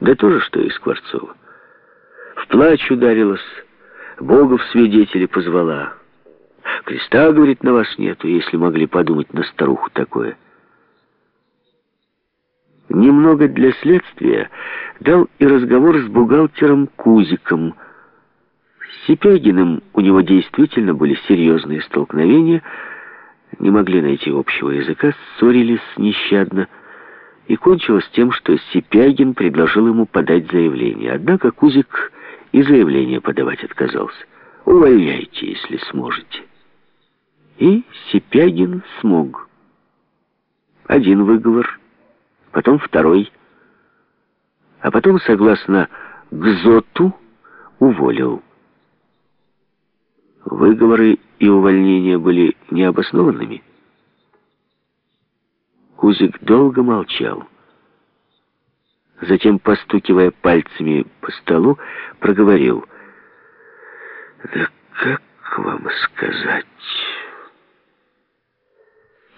Да то же, что и Скворцова. В плач ударилась, Бога в свидетели позвала. Креста, говорит, на вас нету, если могли подумать на старуху такое. Немного для следствия дал и разговор с бухгалтером Кузиком. С Сипягиным у него действительно были серьезные столкновения, не могли найти общего языка, ссорились нещадно, и кончилось тем, что Сипягин предложил ему подать заявление. Однако Кузик и заявление подавать отказался. «Увольняйте, если сможете». И Сипягин смог. Один выговор, потом второй, а потом, согласно Гзоту, уволил. Выговоры и увольнения были необоснованными. Кузик долго молчал. Затем, постукивая пальцами по столу, проговорил. «Да как вам сказать?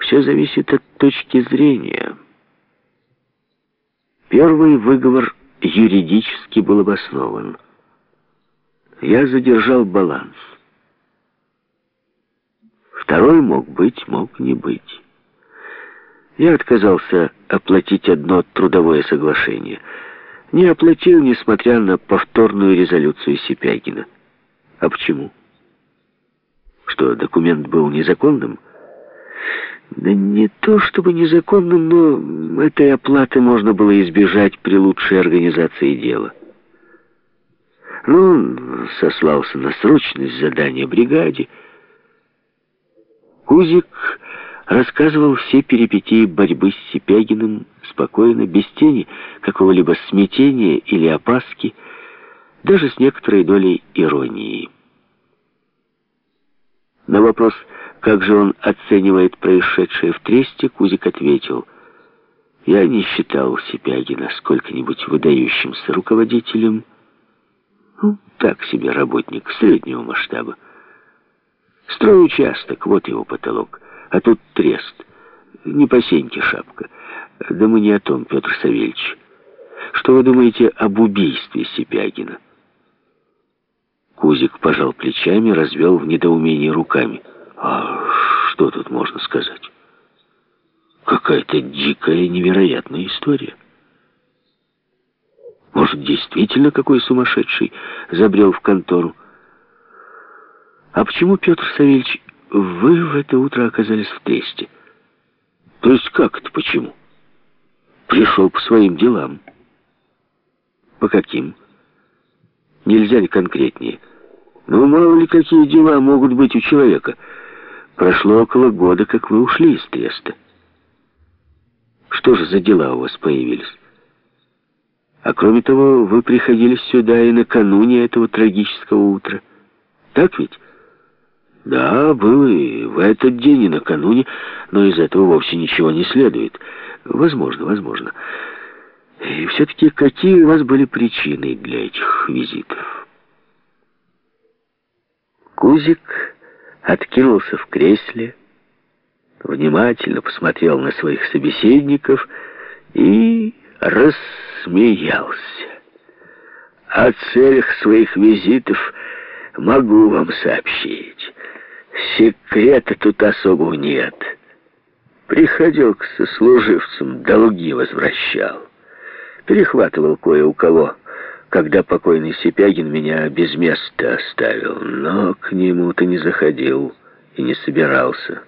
Все зависит от точки зрения. Первый выговор юридически был обоснован. Я задержал баланс. Второй мог быть, мог не быть. Я отказался оплатить одно трудовое соглашение. Не оплатил, несмотря на повторную резолюцию Сипягина. А почему? Что, документ был незаконным? Да не то чтобы незаконным, но этой оплаты можно было избежать при лучшей организации дела. Ну, сослался на срочность задания бригаде. Кузик рассказывал все перипетии борьбы с Сипягиным спокойно, без тени какого-либо смятения или опаски, даже с некоторой долей иронии. На вопрос, как же он оценивает происшедшее в Тресте, Кузик ответил, «Я не считал Сипягина сколько-нибудь выдающимся руководителем, ну, так себе работник среднего масштаба. Строй участок, вот его потолок». А тут трест. Не по сеньке шапка. Да мы не о том, Петр Савельевич. Что вы думаете об убийстве Сипягина? Кузик пожал плечами, развел в недоумении руками. А что тут можно сказать? Какая-то дикая, невероятная история. Может, действительно какой сумасшедший забрел в контору? А почему Петр Савельевич вы в это утро оказались в тесте. То есть как это, почему? Пришел по своим делам. По каким? Нельзя ли конкретнее? Ну, мало ли какие дела могут быть у человека. Прошло около года, как вы ушли из теста. Что же за дела у вас появились? А кроме того, вы приходили сюда и накануне этого трагического утра. Так ведь? Да, был и в этот день, и накануне, но из этого вовсе ничего не следует. Возможно, возможно. И все-таки какие у вас были причины для этих визитов? Кузик откинулся в кресле, внимательно посмотрел на своих собеседников и рассмеялся. О целях своих визитов могу вам сообщить. Секрета тут особого нет. Приходил к сослуживцам, долги возвращал. Перехватывал кое у кого, когда покойный Сипягин меня без места оставил. Но к нему-то не заходил и не собирался.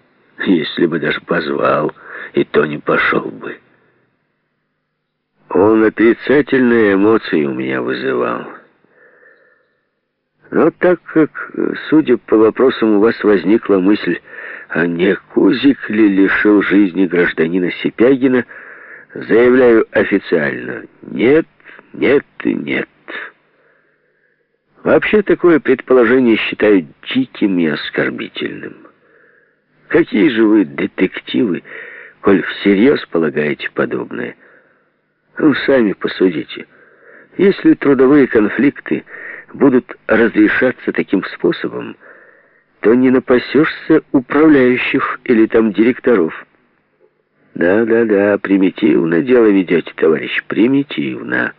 Если бы даже позвал, и то не пошел бы. Он отрицательные эмоции у меня вызывал. Но так как, судя по вопросам, у вас возникла мысль, а не Кузик ли лишил жизни гражданина Сипягина, заявляю официально, нет, нет и нет. Вообще такое предположение считаю диким и оскорбительным. Какие же вы детективы, коль всерьез полагаете подобное? Ну, сами посудите. Если трудовые конфликты будут разрешаться таким способом, то не напасешься управляющих или там директоров. Да-да-да, примитивно дело ведете, товарищ, примитивно.